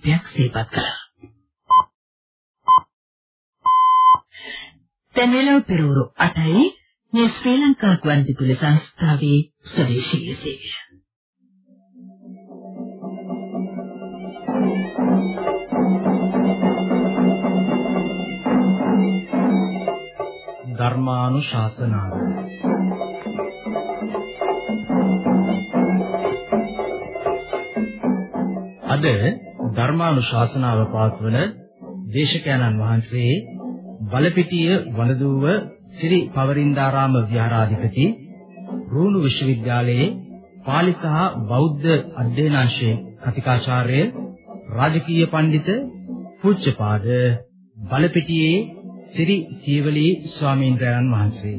ශිල්පයක් සිහිපත් කළා. දැන් වෙලාව පෙරවරු 8යි මේ ශ්‍රී ලංකා ගුවන්විදුලි සංස්ථාවේ ස්වදේශීය සේවය. ධර්මානුශාසනාව අද ධර්මානුශාසනාව පවත්වන දේශකයන්න් වහන්සේ බලපිටිය වනදුව ශ්‍රී පවරින්දාරාම විහාරාධිපති රූණු විශ්වවිද්‍යාලයේ පාලි සහ බෞද්ධ අධ්‍යයනාංශයේ කතිකාචාර්ය රාජකීය පඬිත පූජ්‍යපාද බලපිටියේ ශ්‍රී සීවලී ස්වාමීන් වහන්සේ.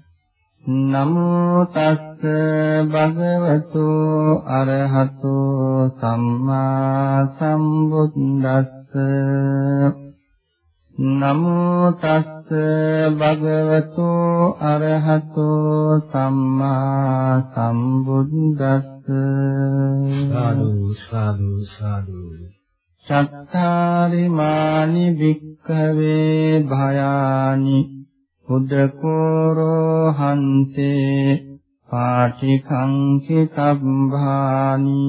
නමෝ තස්ස භගවතු අරහතු සම්මා සම්බුද්දස්ස. නමෝ තස්ස භගවතු අරහතු සම්මා සම්බුද්දස්ස. සාදු සාදු සාදු. චත්තාරි මානි වික්ඛවේ භයානි උදකෝරෝ හන්තේ පාටිකං කිතබ්බානි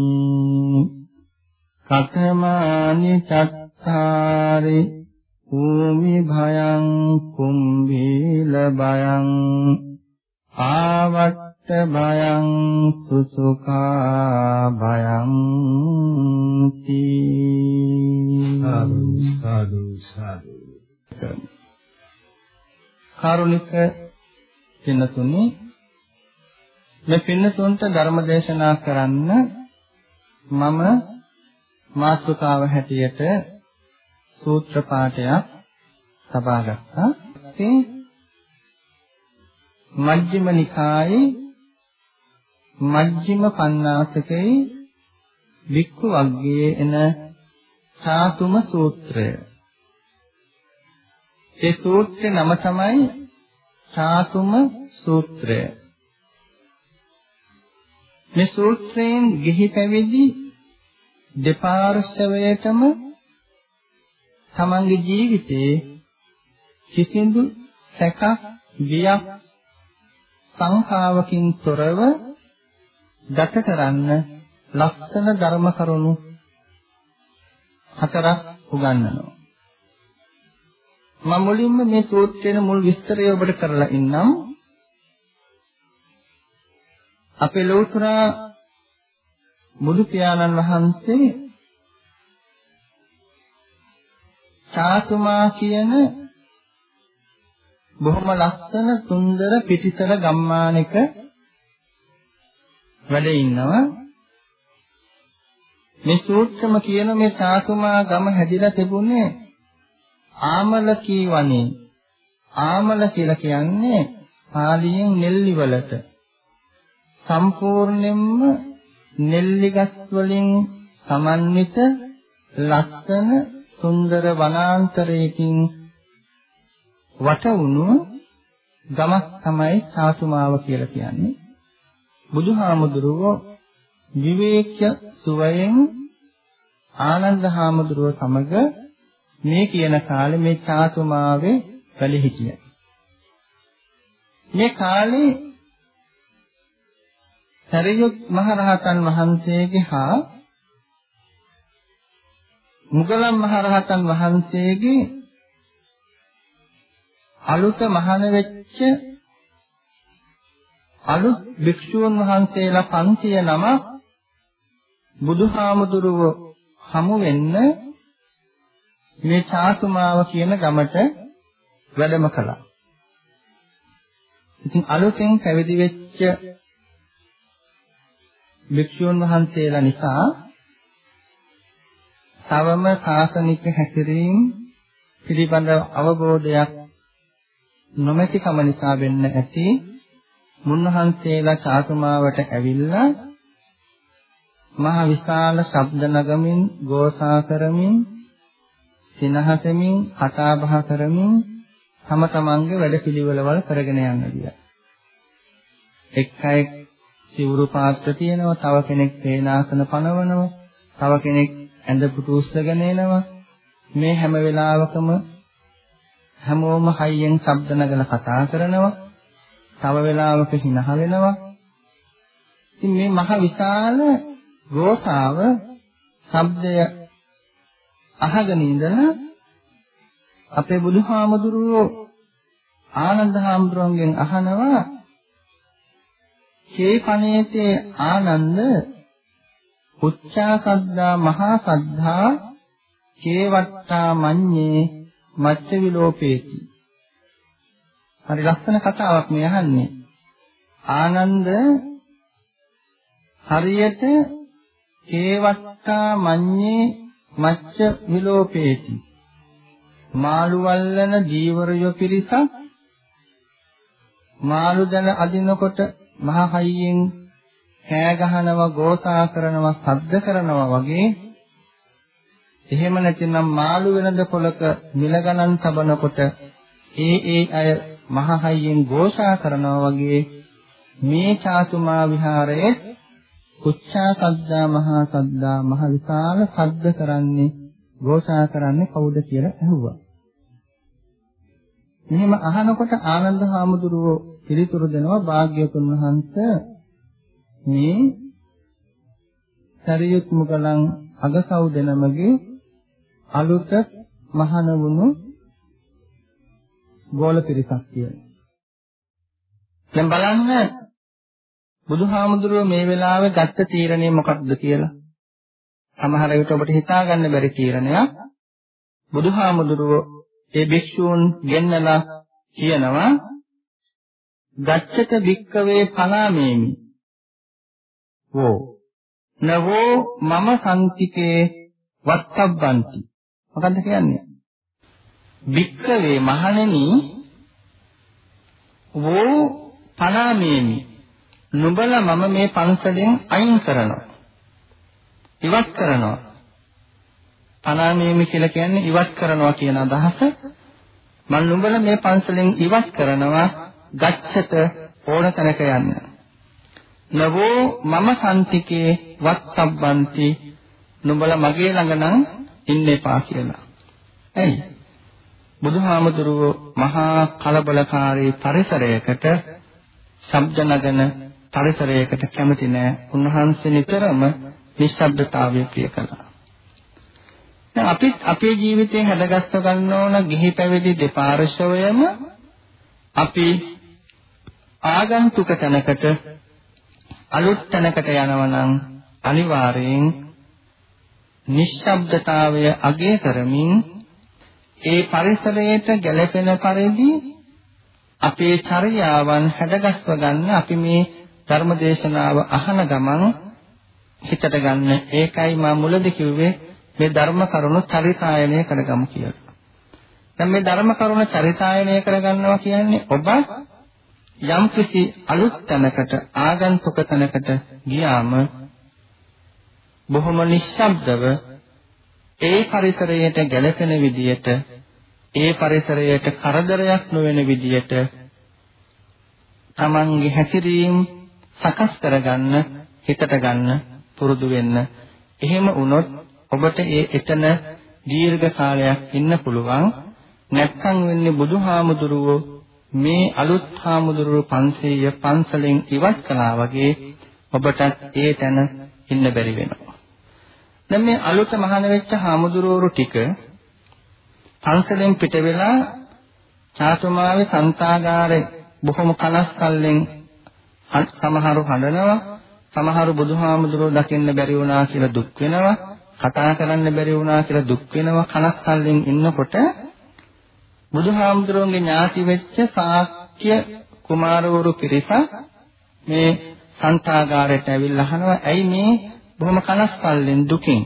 කතමානි චත්තාරි භූමි භයං කුම්භීල භයං ආවට්ට භයං සුසුකා භයං තී සාදු සාදු සාදු. කාරුණික පින්නතුනි මේ පින්නතුන්ට ධර්ම දේශනා කරන්න මම මාතෘකාව හැටියට සූත්‍ර පාඨයක් තබා ගත්තා. ඉතින් මජ්ක්‍ධිම නිකායේ මජ්ක්‍ධිම පඤ්ඤාසකේ වික්ඛු වග්ගයේ එන සාතුම සූත්‍රය ඒ සූත්‍රේ නම තමයි චාතුම සූත්‍රය. මේ සූත්‍රයෙන් ගිහි පැවිදි දෙපාර්ශවයටම තමන්ගේ ජීවිතේ කිසිදු සැකක් බියක් සංඛාවකින් තොරව ගත කරන්න ලස්සන ධර්ම කරුණු හතරක් උගන්වනවා. මම මුලින්ම මේ සූත්‍රයේ මුල් විස්තරය ඔබට කරලා ඉන්නම්. අපේ ලෝතර බුදු පියාණන් වහන්සේ චාතුමා කියන බොහොම ලස්සන සුන්දර පිටිසර ගම්මානක වැඩ ඉන්නවා මේ සූත්‍රම කියන මේ චාතුමා ගම හැදිලා තිබුණේ ආමලකී වනේ ආමල කියලා කියන්නේ පාලියෙන් නෙල්ලි වලට. සම්පූර්ණයෙන්ම නෙල්ලි ගස් වලින් සමන්විත ලස්සන සුන්දර වනාන්තරයකින් වට වුණු ගමක් තමයි සාසුමාව කියලා කියන්නේ. බුදුහාමුදුරුවෝ විවේක්‍ය සුවයෙන් ආනන්ද හාමුදුරුව සමග මේ කියන කාලේ මේ චාතුමාවේ වැඩ හිටියා. මේ කාලේ සරියුත් මහ රහතන් වහන්සේගේ හා මුගලන් මහරහතන් වහන්සේගේ අලුත මහාන වෙච්ච අලුත් භික්ෂූන් වහන්සේලා 500 නමක් බුදුහාමුදුරුව හමු වෙන්න මේ චාතුමාව කියන ගමට වැඩම කළා. ඉතින් අලුතෙන් පැවිදි වෙච්ච භික්ෂූන් වහන්සේලා නිසා තවම සාසනික හැසිරීම් පිළිබඳ අවබෝධයක් නොමැතිකම නිසා වෙන්න ඇති මුන්වහන්සේලා චාතුමාවට ඇවිල්ලා මහ විශාල ශබ්ද නගමින් ගෝසා කරමින් සිනහසමින් කතා බහ කරමින් තම තමන්ගේ වැඩපිළිවෙළවල් කරගෙන යන්න ගියා. එක් අයෙක් සිවුරු පාත්‍ර තියෙනවා, තව කෙනෙක් සේනාසන පනවනවා, තව කෙනෙක් ඇඳ පුටු උස්සගෙන එනවා. මේ හැම වෙලාවකම හැමෝම හයියෙන් ශබ්ද නගලා කතා කරනවා. තව වෙලාවක හිනහ වෙනවා. ඉතින් මේ මහ විශාල ගෝසාව ශබ්දය අහගෙන ඉඳලා අපේ බුදුහාමුදුරුවෝ ආනන්ද හාමුදුරුවන්ගෙන් අහනවා චේපනේතේ ආනන්ද? උච්චා සද්දා මහා සද්ධා කේවට්ටා මඤ්ඤේ මච්ච විලෝපේති හරි ලස්සන කතාවක් මේ අහන්නේ. ආනන්ද හරියට කේවට්ටා මඤ්ඤේ මච්ච විලෝපේති. මාළු වල්ලන ජීවරය පිරිසක් මාළු දන අදිනකොට මහ හයියෙන් කෑ ගහනවා ගෝසා කරනවා සද්ද කරනවා වගේ එහෙම නැතිනම් මාළු වෙනද පොලක මිල ගණන් තබනකොට ඒ ඒ අය මහ හයියෙන් ഘോഷා කරනවා වගේ මේ චාතුමා විහාරයේ උච්චා සද්දා මහා සද්දා මහ විශාල සද්ද කරන්නේ ഘോഷා කරන්නේ කවුද කියලා ඇහුවා. මෙහෙම අහනකොට ආනන්ද හාමුදුරුවෝ පිළිතුරු දෙනවා භාග්‍යවතුන් වහන්සේ මේ සරියුත් මුගලන් අගසව් දෙනමගේ අලුත මහාන වුණු ගෝල පිරිසක් කියලා. දැන් බලන්න බුදුහාමුදුරුවෝ මේ වෙලාවේ ගත්ත තීරණය මොකක්ද කියලා. සමහර විට ඔබට හිතා ගන්න බැරි තීරණයක්. බුදුහාමුදුරුවෝ ඒ භික්ෂූන් ගෙන්නලා කියනවා ගච්ඡත භික්කවේ පනාමේමි. වෝ නවෝ මම සම්තිකේ වත්තබ්බන්ති. මොකද්ද කියන්නේ? භික්කවේ මහණෙනි වෝ පනාමේමි. නුඹලා මම මේ පන්සලෙන් අයින් කරනවා. ඉවත් කරනවා. පනාමේමි කියලා කියන්නේ ඉවත් කරනවා කියන අදහස. මම නුඹලා මේ පන්සලෙන් ඉවත් කරනවා ගච්ඡත ඕන තැනක යන්න. නවෝ මම සම්තිකේ වත්තබ්බන්ති නුඹලා මගේ ළඟ නම් ඉන්න එපා කියලා. ඇයි? බුදුහාමුදුරුවෝ මහා කලබලකාරී පරිසරයකට ශබ්ද නගන පරිසරයකට කැමති නෑ. උන්වහන්සේ නිතරම නිශ්ශබ්දතාවය ප්‍රිය කළා. දැන් අපි අපේ ජීවිතයෙන් හැදගස්ස ගන්න ඕන ගිහි පැවිදි දෙපාර්ශවයම අපි ආගන්තුක තැනකට අලුත් තැනකට යනවා නම් අනිවාර්යෙන් නිශ්ශබ්දතාවය අගය කරමින් ඒ පරිසරයට ගැළපෙන පරිදි අපේ චර්යාවන් හැඩගස්ව ගන්න අපි මේ ධර්මදේශනාව අහන ගමන් හිතට ගන්න ඒකයි මා මුලදී කිව්වේ මේ ධර්ම කරුණු චරිතායනය කරගමු කියලා. දැන් මේ ධර්ම කරුණ චරිතායනය කරගන්නවා කියන්නේ ඔබ යම් කිසි අලුත් තැනකට ආගන්තුක තැනකට ගියාම බොහොම නිශ්ශබ්දව ඒ පරිසරයට ගැළපෙන විදියට ඒ පරිසරයට කරදරයක් නොවන විදියට තමන්ගේ හැසිරීම සකස් කරගන්න හිතට ගන්න පුරුදු වෙන්න. එහෙම වුණොත් ඔබට ඒ එතන දීර්ඝ කාලයක් ඉන්න පුළුවන්. නැත්නම් වෙන්නේ බුදුහාමුදුරුවෝ මේ අලුත් හාමුදුරුවෝ 500 පන්සලෙන් ඉවත් කළා වගේ ඔබටත් ඒ තැන ඉන්න බැරි වෙනවා. දැන් මේ අලුත මහාන වෙච්ච හාමුදුරුවෝ ටික පන්සලෙන් පිට වෙලා චාතුමාවේ සංතාගාරේ බොහොම කනස්කල්ලෙන් සමහරු හඬනවා සමහරු බුදුහාමුදුරුවෝ දකින්න බැරි වුණා කියලා දුක් වෙනවා කතා කරන්න බැරි වුණා කියලා දුක් වෙනවා කනස්කල්ලෙන් ඉන්නකොට බුදුහාමුදුරුවන්ගේ ඥාති වෙච්ච සාක්‍ය කුමාරවරු පිරිස මේ සංතාගාරයට ඇවිල්ලා අහනවා ඇයි මේ බොහොම කනස්කල්ලෙන් දුකින්?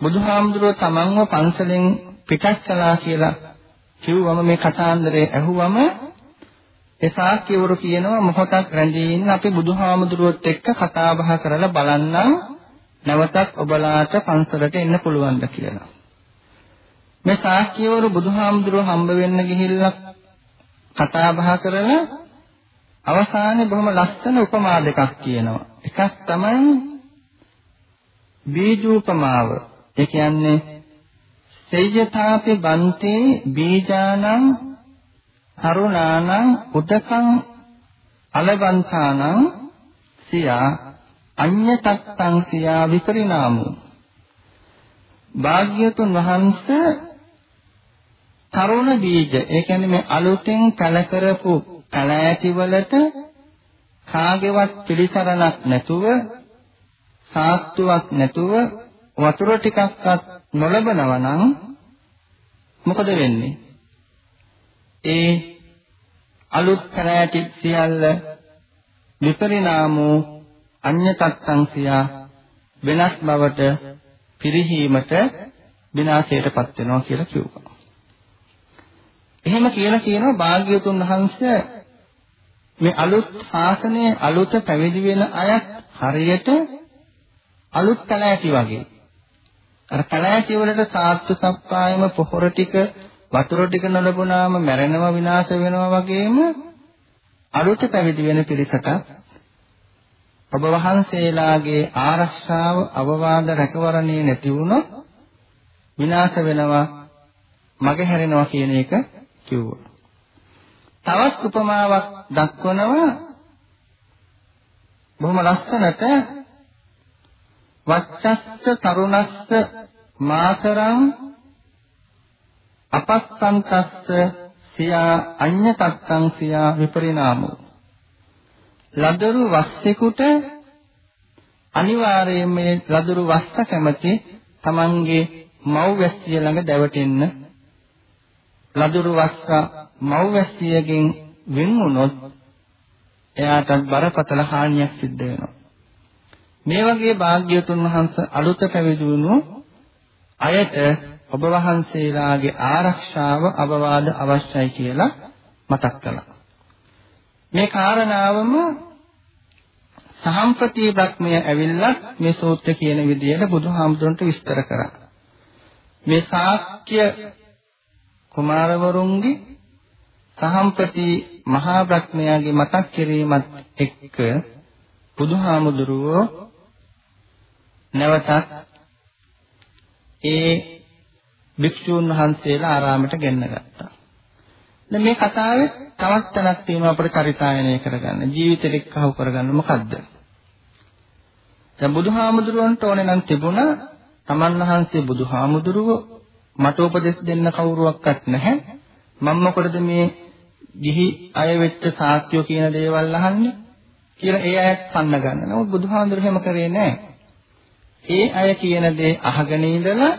බුදුහාමුදුරුවෝ තමන්ව පන්සලෙන් පිටත් කළා කියලා කිව්වම මේ කතාන්දරේ ඇහුවම ඒ සාක්‍යවරු කියනවා මොහොතක් රැඳී ඉන්න අපි බුදුහාමුදුරුවොත් එක්ක කතා බහ කරලා බලන්නම් නැවතත් ඔබලාට පන්සලට එන්න පුළුවන්ද කියලා. මේ සාක්‍යවරු බුදුහාමුදුරුවෝ හම්බ වෙන්න ගිහිල්ලා කතා බහ කරලා අවසානයේ බොහොම ලස්සන උපමා දෙකක් කියනවා. එකක් තමයි බීජූපමාව. ඒ කියන්නේ සේයථාපි බන්තේ බීජානං තරුණානං උදකං අලබන්තානං සියා අඤ්ඤතත්තං සියා විපරිණාමෝ භාග්‍යතුන් වහන්සේ තරුණ බීජ ඒ කියන්නේ මේ අලුතෙන් පැල කරපු පැල ඇති වලට කාගේවත් පිළිසරණක් නැතුව සාස්තුවක් නැතුව වතුර ටිකක්වත් නොලබනවා නම් මොකද වෙන්නේ? ඒ අලුත් කරෑටි සියල්ල විපරිණාමෝ අඤ්ඤතත්තං සියා වෙනස් බවට පිරිහීමට විනාශයටපත් වෙනවා කියලා කිව්වා. එහෙම කියලා කියනවා භාග්‍යවතුන් වහන්සේ මේ අලුත් ශාසනයේ අලුත පැවිදි වෙන අයත් හරියට අලුත් කලෑටි වගේ. අර කලෑටි වලට සාත්තු සප්පායම පොහොර ටික වතුර ටික නොලබුණාම මැරෙනවා විනාශ වෙනවා වගේම අලුත පැවිදි වෙන පිරිසට ඔබ වහන්සේලාගේ ආරක්ෂාව අවවාද රැකවරණේ නැති වුණොත් විනාශ වෙනවා මගහැරෙනවා කියන එක කිව්වා. තවත් උපමාවක් දක්වනවා බොහොම ලස්සනට වච්චස්ස තරුණස්ස මාතරං අපස්සන්තස්ස සියා අඤ්ඤතත්තං සියා විපරිණාමෝ. ලදරු වස්සෙකුට අනිවාර්යයෙන්ම ලදරු වස්ස කැමති තමන්ගේ මව්වැස්සිය ළඟ දැවටෙන්න. ලදරු වස්ස මව්වැස්සියගෙන් වෙන් වුණොත් එයාටත් බරපතල හානියක් සිද්ධ වෙනවා. මේ වගේ භාග්‍යතුන් වහන්සේ අලුත පැවිදි වුණු අයට ඔබ වහන්සේලාගේ ආරක්ෂාව අවවාද අවශ්‍යයි කියලා මතක් කළා. මේ කාරණාවම සහම්පති බ්‍රහ්මය ඇවිල්ලා මේ සූත්‍ර කියන විදිහට බුදුහාමුදුරන්ට විස්තර කරා. මේ ශාක්‍ය කුමාරවරුන්ගේ සහම්පති මහා බ්‍රහ්මයාගේ මතක් කිරීමත් එක්ක බුදුහාමුදුරුවෝ නැවතත් ඒ භික්ෂූන් වහන්සේලා ආරාමයට ගෙන්න ගත්තා. දැන් මේ කතාවේ තවත් තැනක් තියෙනවා අපිට චරිතායනය කරගන්න. ජීවිතෙට එක්කහුව කරගන්න මොකද්ද? දැන් බුදුහාමුදුරුවන්ට ඕනේ නම් තිබුණා තමන් වහන්සේ බුදුහාමුදුරුව මට උපදෙස් දෙන්න කවුරුවක්වත් නැහැ. මම මොකටද මේ ගිහි අය වෙච්ච සාක්ෂියෝ කියන දේවල් අහන්නේ කියලා ඒ අයත් පන්න ගන්න. නමුත් බුදුහාමුදුරුවෝ එහෙම කරේ නැහැ. ඒ අය කියන දේ අහගෙන ඉඳලා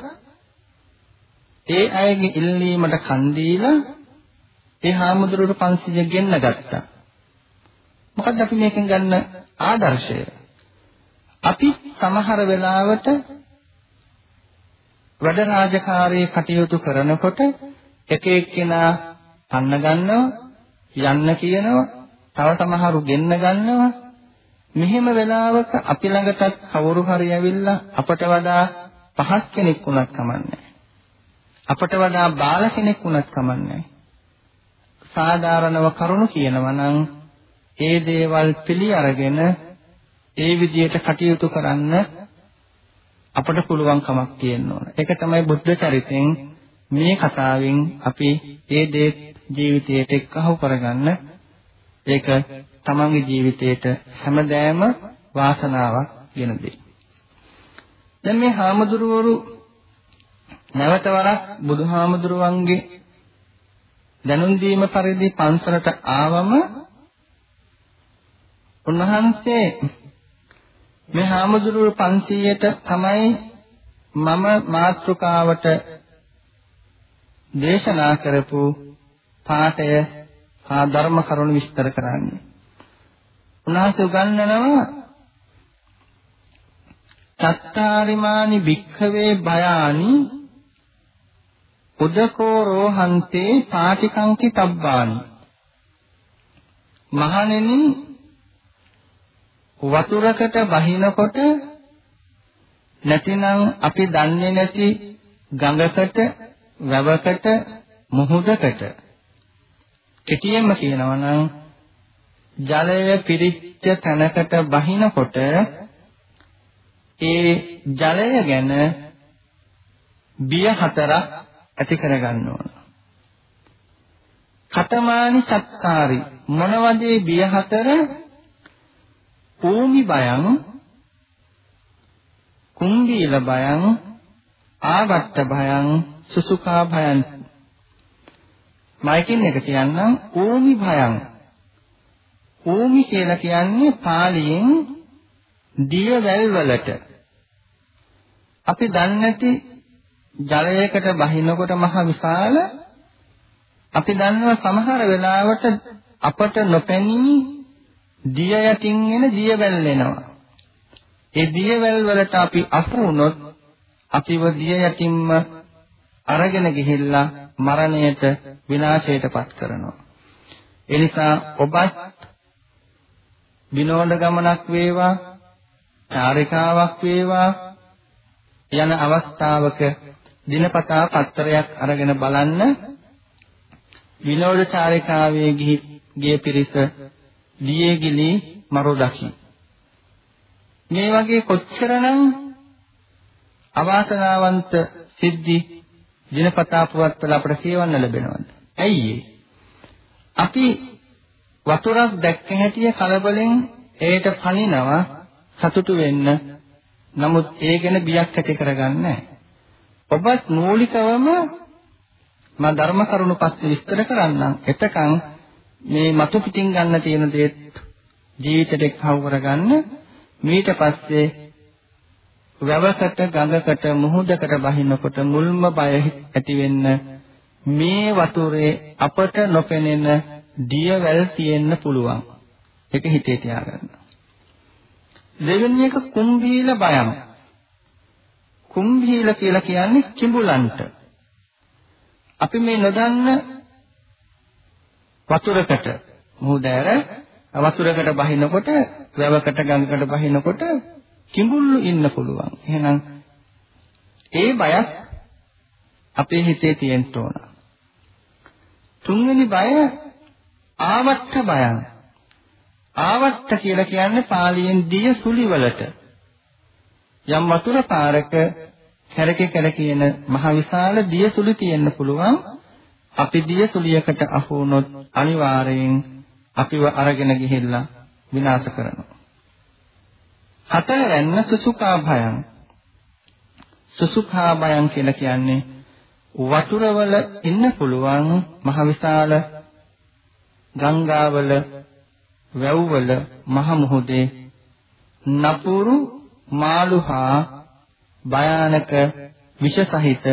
ඒ අයගේ ඉල්ලීමට කන් දීලා ඒ හාමුදුරුවෝ 500 ගෙන්න ගත්තා. මොකද්ද අපි මේකෙන් ගන්න ආදර්ශය? අපි සමහර වෙලාවට වැඩ රාජකාරී කටයුතු කරනකොට එක එක්කෙනා පන්න ගන්නවා යන්න කියනවා තව සමහරු ගෙන්න ගන්නවා මෙහෙම වෙලාවක අපි ළඟටත් කවුරු හරි ඇවිල්ලා අපට වඩා පහත් කෙනෙක් වුණත් කමන්නේ අපට වඩා බාල කෙනෙක් වුණත් කමන්නේ සාධාරණව කරුණු කියනවා නම් ඒ දේවල් පිළි අරගෙන ඒ විදිහට කටයුතු කරන්න අපට පුළුවන් කමක් තියෙන්න ඕන. ඒක තමයි බුද්ධ චරිතෙන් මේ කතාවෙන් අපි ඒ දේ ජීවිතයට එක්කහුව කරගන්න ඒක තමන්ගේ ජීවිතයට හැමදෑම වාසනාවක් ගෙන දෙයි. දැන් මේ හාමුදුරුවරු නැවත වරක් බුදුහාමුදුරුවන්ගේ දැනුම් දීම පරිදි පන්සලට ආවම උන්වහන්සේ මේ හාමුදුරුවෝ 500ට තමයි මම මාත්‍රකාවට දේශනා කරපු පාඨය හා ධර්ම කරුණු විස්තර කරන්නේ. උන්වහන්සේ උගන්වනවා චත්තාරිමානි භික්ඛවේ භයානි උදකෝ රෝහන්තේ පාටිකංකි තබ්බානි. මහණෙනි වතුරකට බහිනකොට නැතිනම් අපි දන්නේ නැති ගඟකට වැවකට මුහුදකට. කෙටියෙන්ම කියනවා නම් ජලය පිරිච්ච තැනකට බහිනකොට ඒ ජලය ගැන බිය හතරක් ඇති කරගන්න ඕන. කතමානි චත්තාරි. මොනවදේ බිය හතර? භූමි බයං කුම්බීල බයං ආවට්ට භයං සුසුකා භයං මයිකින් එක කියන්නම් ඕමි භයං ඕමි කියලා කියන්නේ පාලියෙන් දිය වැල් වලට. අපි දන්නේ නැති ජලයකට බහිනකොට මහ විශාල අපි දන්නවා සමහර වෙලාවට අපට නොපෙනී දිය යටින් එන දියවැල් එනවා. ඒ දියවැල් වලට අපි අහු වුණොත් අපිව දිය යටින්ම අරගෙන ගිහිල්ලා මරණයට විනාශයටපත් කරනවා. ඒ නිසා ඔබත් විනෝද ගමනක් වේවා, චාරිකාවක් වේවා යන අවස්ථාවක දිනපතා පත්‍රයක් අරගෙන බලන්න විනෝද චාරිකාවේ ගිහි ගිය පිරිස දියේ ගිලි මරු දකි. මේ වගේ කොච්චරනම් අවාසනාවන්ත සිද්ධි දිනපතා පුවත්වල අපට කියවන්න ලැබෙනවද? ඇයි අපි වතුරක් දැක්ක හැටිය කලබලෙන් ඒට පනිනවා සතුටු වෙන්න. නමුත් ඒ ගැන බියක් ඇති කරගන්නේ ඔබත් මූලිකවම මම ධර්ම කරුණු පස්සේ විස්තර කරන්නම්. එතකන් මේ මතු පිටින් ගන්න තියෙන දේත් ජීවිතයට එක්හව කරගන්න. ඊට පස්සේ වැවකට ගඟකට මුහුදකට බහිනකොට මුල්ම බය ඇති වෙන්න මේ වතුරේ අපට නොපෙනෙන දියවැල් තියෙන්න පුළුවන්. ඒක හිතේ තියාගන්න. දෙවෙනි එක කුම්භීල බයම්. කුම්භීල කියලා කියන්නේ කිඹුලන්ට අපි මේ නොදන්න වතුරකට මුහුදෑර වතුරකට බහිනකොට වැවකට ගඟකට බහිනකොට කිඹුල්ලු ඉන්න පුළුවන්. එහෙනම් ඒ බයත් අපේ හිතේ තියෙන්න ඕන. තුන්වෙනි බය ආවට්ට බයං. ආවට්ට කියලා කියන්නේ පාලියෙන් දිය සුලි වලට. යම් වතුර පාරක කැරකේ කැරකින මහ විශාල දිය සුලි තියෙන්න පුළුවන්. අපි දිය සුලියකට අහු වුණොත් අනිවාර්යෙන් අපිව අරගෙන ගිහිල්ලා විනාශ කරනවා. හතරවැන්න සුසුකා භයං. සුසුකා භයං කියලා කියන්නේ වතුරවල ඉන්න පුළුවන් මහ විශාල ගංගාවල වැව්වල මහ මුහුදේ නපුරු මාළුහා භයානක විෂ සහිත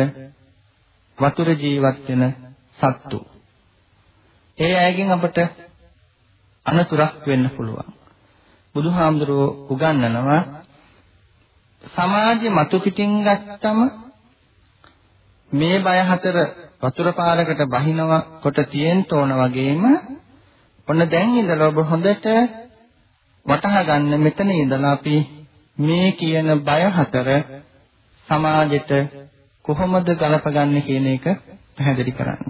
වතුර ජීවත් වෙන සත්තු. ඒ අයගෙන් අපට අනතුරක් වෙන්න පුළුවන්. බුදුහාමුදුරුවෝ උගන්වනවා සමාජෙ මතු පිටින් ගත්තම මේ බය හතර වතුර පාරකට බහිනවා කොට තියෙන්න ඕන වගේම ඔන්න දැන් ඉඳලා ඔබ හොඳට වටහා ගන්න මෙතන ඉඳලා අපි මේ කියන බය හතර සමාජෙට කොහොමද ගලපගන්නේ කියන එක පැහැදිලි කරන්න.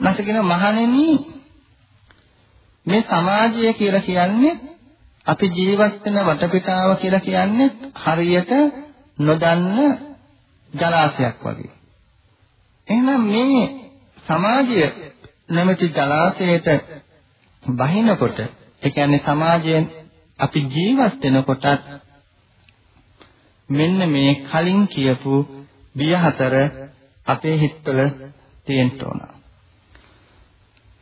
නැසකින මහණෙනි මේ සමාජය කියලා කියන්නේ අපි ජීවත් වෙන වටපිටාව කියලා කියන්නේ හරියට නොදන්න ජලාශයක් වගේ. එහෙනම් මේ සමාජය නැමැති ජලාශයට බහිනකොට ඒ කියන්නේ සමාජයෙන් අපි ජීවත් වෙනකොටත් මෙන්න මේ කලින් කියපු බිය හතර අපේ හිතවල තියෙන්න ඕන.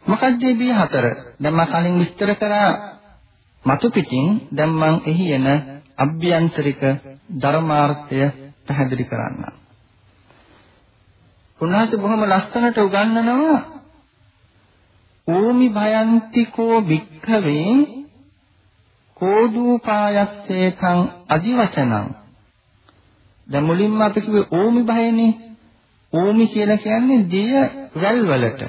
මොකක්ද මේ බිය හතර? දැන් මම කලින් විස්තර කරා මතු පිටින් දැන් මම එහි එන අභ්‍යන්තරික ධර්මාර්ථය පැහැදිලි කරන්න. උන්වහන්සේ බොහොම ලස්සනට උගන්වනවා ඕමි භයන්තිකෝ භික්ඛවේ කෝදූපායස්සේතං අදිවචනං. දැන් මුලින්ම අපි කිව්වේ ඕමි භයනේ ඕමි කියලා කියන්නේ දිය වැල් වලට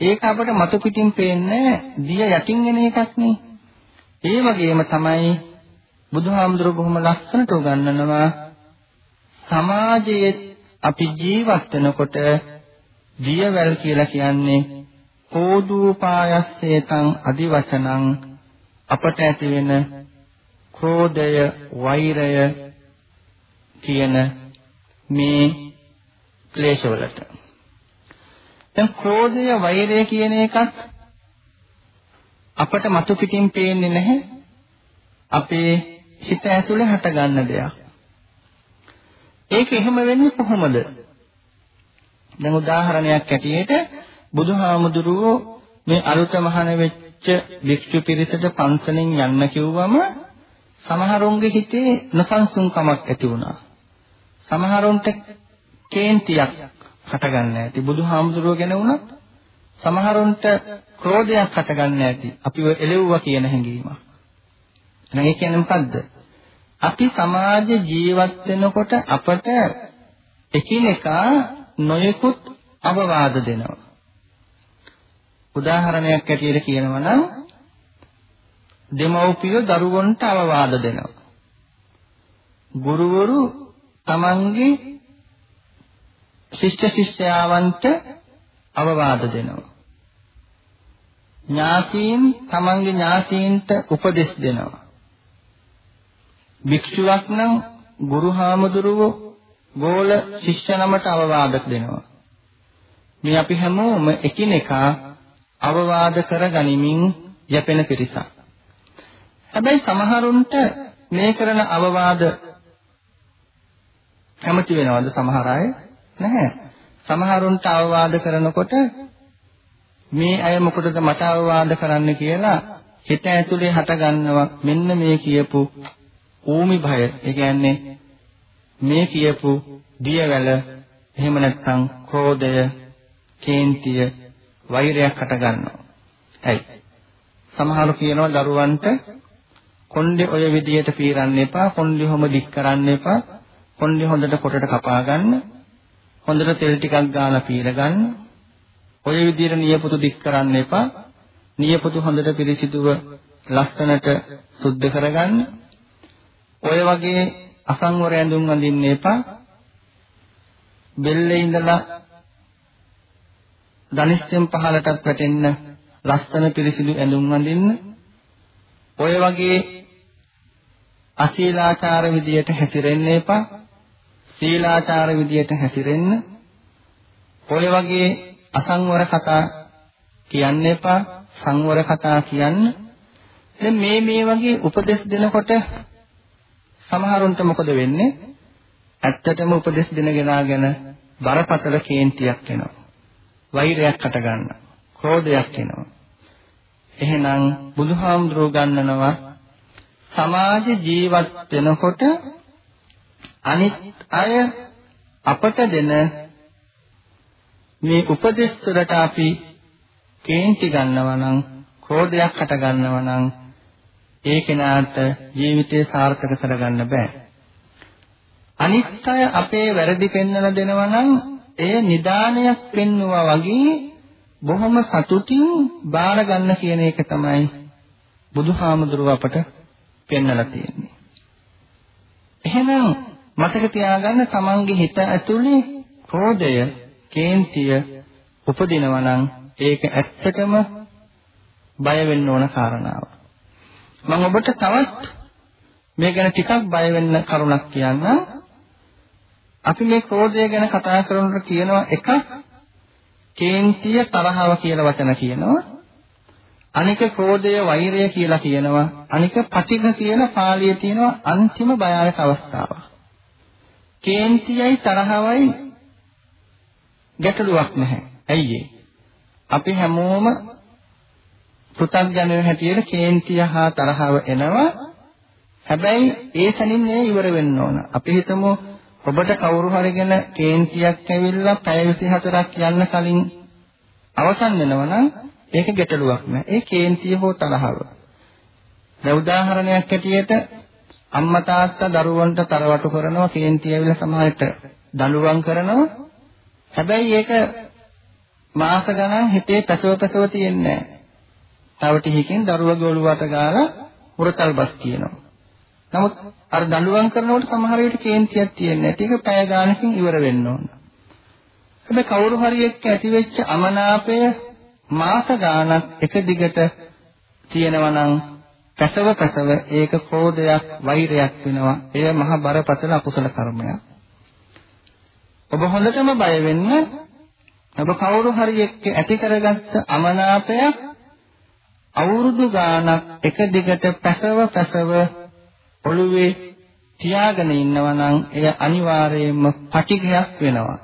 ඒක අපිට මතු පිටින් පේන්නේ දිය යටින් එන එකක් නේ ඒ වගේම තමයි බුදුහාමුදුරුවෝ බොහොම ලස්සනට උගන්වනවා සමාජයේ අපි ජීවත් වෙනකොට දියවැල් කියලා කියන්නේ කෝදූපායස්සේතං අදිවචනං අපට ඇති වෙන ක්‍රෝධය වෛරය කියන මේ ක්ලේශවලට දැන් ක්‍රෝධය වෛරය කියන එකත් අපට මතු පිටින් පේන්නේ නැහැ. අපේ හිත ඇතුලේ හටගන්න දෙයක්. ඒක එහෙම වෙන්නේ කොහොමද? දැන් උදාහරණයක් ඇටියට බුදුහාමුදුරුවෝ මේ අලුත මහාන වෙච්ච භික්ෂු පිරිසට පන්සලෙන් යන්න කිව්වම සමහරුන්ගේ හිතේ නොසන්සුන්කමක් ඇති වුණා. සමහරුන්ට කේන්තියක් හටගන්න ඇති. බුදුහාමුදුරුවෝ ගැන වුණත් සමහරුන්ට ක්‍රෝධයක් හටගන්න ඇති. අපිව එළෙව්වා කියන හැඟීමක්. එහෙනම් ඒ කියන්නේ මොකද්ද? අපි සමාජ ජීවත් වෙනකොට අපට එකිනෙකා නොයෙකුත් අවවාද දෙනවා. උදාහරණයක් ඇටියට කියනවා නම් දෙමව්පියෝ දරුවන්ට අවවාද දෙනවා. ගුරුවරු තමන්ගේ ශිෂ්‍ය ශිෂ්‍යාවන්ට අවවාද දෙනවා. ඥාතීන් තමන්ගේ ඥාතීන්ට උපදෙස් දෙනවා. භික්ෂුවක් නම් ගුරු හාමුදුරුවෝ ගෝල ශිෂ්‍ය නමට අවවාද දෙනවා. මේ අපි හැමෝම එකිනෙකා අවවාද කරගනිමින් යැපෙන පිරිසක්. හැබැයි සමහරුන්ට මේ කරන අවවාද කැමති වෙනවද සමහර අය? නැහැ. සමහරුන්ට අවවාද කරනකොට මේ අය මොකටද මට අවවාද කරන්න කියලා හිත ඇතුලේ හටගන්නවා මෙන්න මේ කියපු ඌමි භය. ඒ කියන්නේ මේ කියපු දියවැල එහෙම නැත්නම් ක්‍රෝධය, කේන්තිය, වෛරයක් හට ගන්නවා. ඇයි? සමහරු කියනවා දරුවන්ට කොණ්ඩේ ඔය විදියට පීරන්න එපා, කොණ්ඩේ හොම දික් කරන්න එපා, කොණ්ඩේ හොඳට කොටට කපා ගන්න, හොඳට තෙල් ටිකක් ගාලා පීර ගන්න. ඔය විදියට නියපොතු දික් කරන්න එපා. නියපොතු හොඳට පිරිසිදුව ලස්සනට සුද්ධ කරගන්න. ඔය වගේ අසංවර ඇඳුම් අඳින්න එපා. බෙල්ලේ ඉඳලා ධනිෂ්ඨෙන් පහලටත් වැටෙන්න ලස්සන පිරිසිදු ඇඳුම් අඳින්න. ඔය වගේ අශීලාචාර විදියට හැසිරෙන්න එපා. සීලාචාර විදියට හැසිරෙන්න. ඔය වගේ අසංවර කතා කියන්න එපා. සංවර කතා කියන්න. දැන් මේ මේ වගේ උපදෙස් දෙනකොට සමහරුන්ට මොකද වෙන්නේ? ඇත්තටම උපදෙස් දෙන කෙනාගෙන බරපතල කේන්තියක් එනවා. වෛරයක් හට ගන්නවා. ක්‍රෝධයක් එනවා. එහෙනම් බුදුහාමුදුරුවෝ ගන්නනවා සමාජ ජීවත් වෙනකොට අනිත් අය අපට දෙන මේ උපදෙස් වලට අපි කේන්ති ගන්නවා නම් ක්‍රෝධයක් හට ගන්නවා නම් ඒ කෙනාට ජීවිතේ සාර්ථක කරගන්න බෑ. අනිත් අය අපේ වැරදි පෙන්වලා දෙනවා නම් එය නිදානයක් පෙන්නවා වගේ බොහොම සතුටින් බාර ගන්න කියන එක තමයි බුදුහාමුදුරුව අපට පෙන්වලා තියෙන්නේ. එහෙනම් මතක තියාගන්න තමන්ගේ හිත ඇතුලේ ක්‍රෝධය, කේන්තිය උපදිනවා නම් ඒක ඇත්තටම බය වෙන්න ඕන කාරණාවක්. මම ඔබට තවත් මේ ගැන ටිකක් බය වෙන්න කරුණක් කියන්නම්. අපි මේ ක්‍රෝධය ගැන කතා කරනකොට කියනවා එකක් කේන්තිය තරහව කියලා වචන කියනවා අනික ක්‍රෝධය වෛරය කියලා කියනවා. අනික පටිඝ කියන පාළියේ තියෙනවා අන්තිම භයානක අවස්ථාව. කේන්තියයි තරහවයි ගැටලුවක් නැහැ. ඇයි අපි හැමෝම පෘථග්ජනය හැටියට කේන්තිය හා තරහව එනවා. හැබැයි ඒ තනින් නේ ඉවර වෙන්න ඕන. අපි හිතමු ඔබට කවුරු හරිගෙන කේන්තියක් ඇවිල්ලා පැය 24ක් යන්න කලින් අවසන් වෙනවා නම් ඒක ගැටලුවක් නෑ. ඒ කේන්තිය හෝ තරහව. දැන් උදාහරණයක් ඇටියට අම්මා තාත්තා දරුවන්ට තරවටු කරනවා කේන්තිය ඇවිල්ලා සමහරට දඬුවම් කරනවා. හැබැයි ඒක මාස ගණන් හිතේ පැසව පැසව තියෙන්නේ නෑ. තව ටිකකින් දරුවගේ ඔළුවට ගාලා හුරතල් බස් කියනවා. නමුත් අර දඬුවම් කරනකොට සමහර විට කේන්තියක් තියෙන්නේ නැති එක පැය ගානකින් ඉවර වෙන්න ඕන. හැබැයි කවුරු හරි එක්ක ඇතිවෙච්ච අමනාපය මාස ගානක් එක දිගට තියෙනවා නම් පැසව පැසව ඒක ක්‍රෝධයක් වෛරයක් වෙනවා. එය මහ බරපතල අකුසල කර්මයක්. ඔබ හොඳටම බය වෙන්න ඔබ කවුරු හරි එක්ක ඇති කරගත්ත අමනාපයක් අවුරුදු ගානක් එක දිගට පැසව පැසව ඔළුවේ තියාගෙන ඉන්නවා නම් එය අනිවාර්යයෙන්ම පටිඝයක් වෙනවා.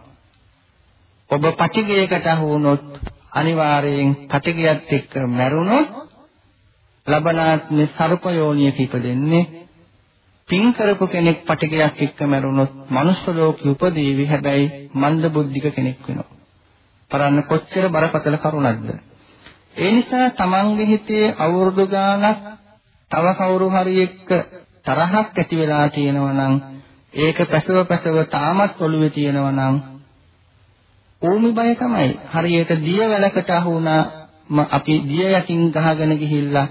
ඔබ පටිඝයකට අහු වුණොත් අනිවාර්යයෙන් පටිඝයත් එක්ක මැරුණොත් ලබනාත්මේ සර්පයෝනියක ඉපදෙන්නේ පින් කරපු කෙනෙක් පටිඝයක් එක්ක මැරුණොත් මනුෂ්‍ය ලෝකෙ උපදීවි හැබැයි මන්ද බුද්ධික කෙනෙක් වෙනවා. බලන්න කොච්චර බරපතල කරුණක්ද. ඒ නිසා තමන්ගේ හිතේ අවුරුදු ගානක් තව කවුරු හරි එක්ක තරහක් ඇති වෙලා තියෙනවා නම් ඒක පැසව පැසව තාමත් ඔළුවේ තියෙනවා නම් ඕමි බය තමයි. හරියට දිය වැලකට අහු වුණාම අපි දිය යටින් ගහගෙන ගිහිල්ලා